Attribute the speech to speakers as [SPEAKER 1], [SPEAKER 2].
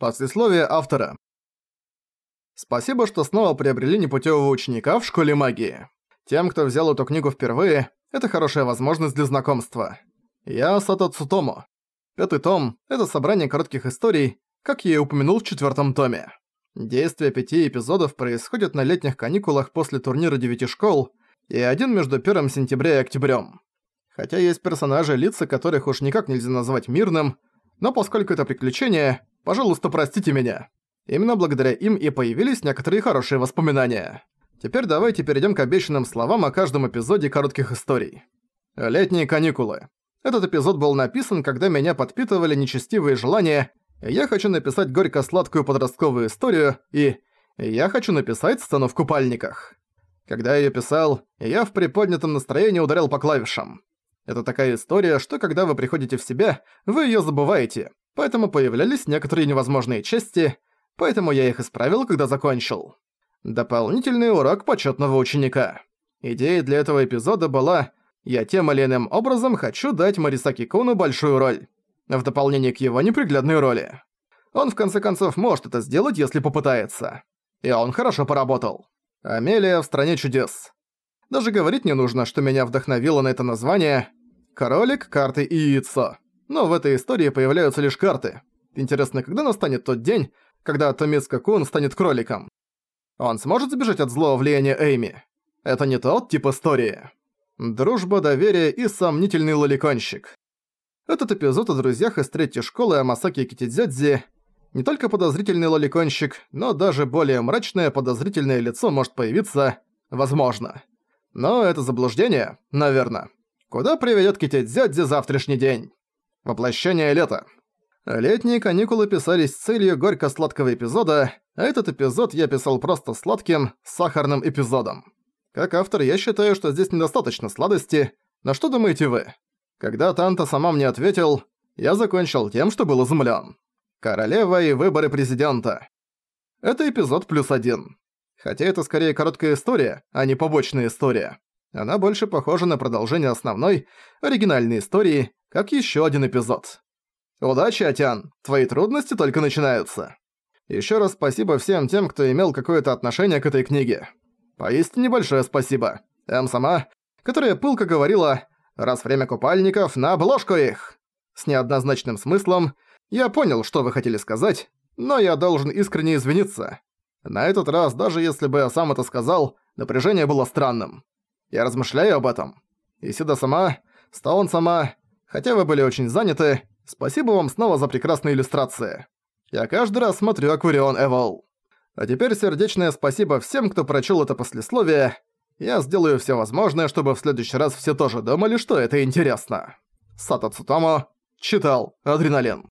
[SPEAKER 1] Послесловие автора. Спасибо, что снова приобрели непутевого ученика в школе магии. Тем, кто взял эту книгу впервые, это хорошая возможность для знакомства. Я Сато Цутомо. Пятый том – это собрание коротких историй, как я и упомянул в четвертом томе. Действие пяти эпизодов происходит на летних каникулах после турнира девяти школ и один между 1 сентября и октябрем. Хотя есть персонажи, лица которых уж никак нельзя назвать мирным, но поскольку это приключение, Пожалуйста, простите меня. Именно благодаря им и появились некоторые хорошие воспоминания. Теперь давайте перейдем к обещанным словам о каждом эпизоде коротких историй. Летние каникулы. Этот эпизод был написан, когда меня подпитывали нечестивые желания, я хочу написать горько-сладкую подростковую историю, и я хочу написать сцену в купальниках. Когда я её писал, я в приподнятом настроении ударил по клавишам. Это такая история, что когда вы приходите в себя, вы её забываете, поэтому появлялись некоторые невозможные части, поэтому я их исправил, когда закончил. Дополнительный урок почетного ученика. Идея для этого эпизода была «Я тем или иным образом хочу дать Марисаки Куну большую роль», в дополнение к его неприглядной роли. Он в конце концов может это сделать, если попытается. И он хорошо поработал. Амелия в «Стране чудес». Даже говорить не нужно, что меня вдохновило на это название «Кролик, карты и яйцо». Но в этой истории появляются лишь карты. Интересно, когда настанет тот день, когда Томицка-кун станет кроликом? Он сможет сбежать от злого влияния Эйми? Это не тот тип истории. Дружба, доверие и сомнительный лоликонщик. Этот эпизод о друзьях из третьей школы Амасаки Китидзядзи не только подозрительный лоликонщик, но даже более мрачное подозрительное лицо может появиться, возможно. Но это заблуждение, наверное. Куда приведёт Китидзядзи завтрашний день? Воплощение лета. Летние каникулы писались с целью горько-сладкого эпизода, а этот эпизод я писал просто сладким, сахарным эпизодом. Как автор я считаю, что здесь недостаточно сладости, но что думаете вы? Когда Танта сама мне ответил, я закончил тем, что был изумлен. Королева и выборы президента. Это эпизод плюс один. Хотя это скорее короткая история, а не побочная история. Она больше похожа на продолжение основной, оригинальной истории, как еще один эпизод. Удачи, Атян, твои трудности только начинаются. Еще раз спасибо всем тем, кто имел какое-то отношение к этой книге. Поистине большое спасибо. Эм сама, которая пылко говорила «раз время купальников, на обложку их!» С неоднозначным смыслом я понял, что вы хотели сказать, но я должен искренне извиниться. На этот раз, даже если бы я сам это сказал, напряжение было странным. Я размышляю об этом. Исида сама, Стаон сама, Хотя вы были очень заняты, спасибо вам снова за прекрасные иллюстрации. Я каждый раз смотрю Акварион Эвол. А теперь сердечное спасибо всем, кто прочел это послесловие. Я сделаю все возможное, чтобы в следующий раз все тоже думали, что это интересно. Сато Цутомо читал «Адреналин».